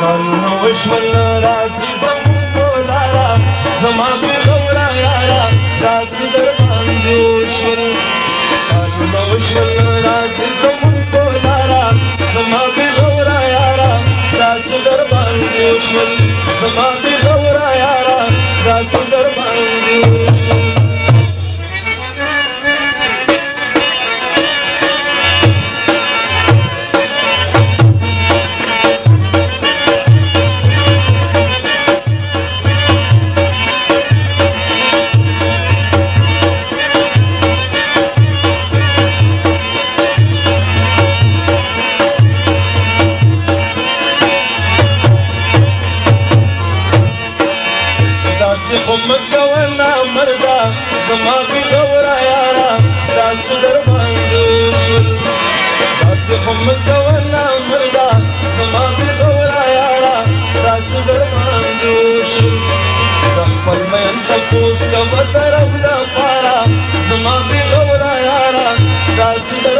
کارونه وشول راځي زموږ ټولاره زما بې غوره یاره راځي درباندې وشول کارونه وشول راځي زموږ ټولاره زما بې غوره یاره راځي درباندې وشول زما بې زما بې دوره یاره دا څه درباندې شي داسې خو مه کوه نه مردا زما بې دوره یاره دا څه درباندې شي د خپل مین تپوس کوه طرف دپاره زما بې دوره یاره دا څه در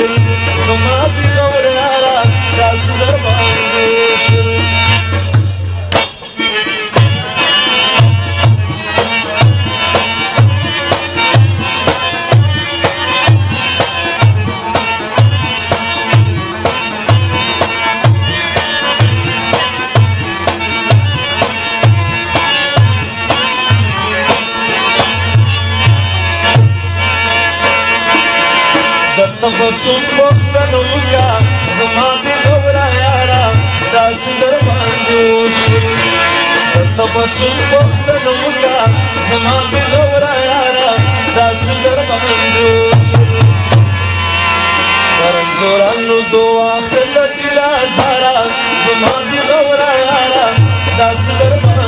Não تبسم پختنو کا زما دی خبره یارا دا چې در باندې وشي تبسم پختنو کا زما دی خبره یارا دا چې در باندې وشي درن زورانو دعا خلک لا زارا زما دی خبره یارا دا چې در باندې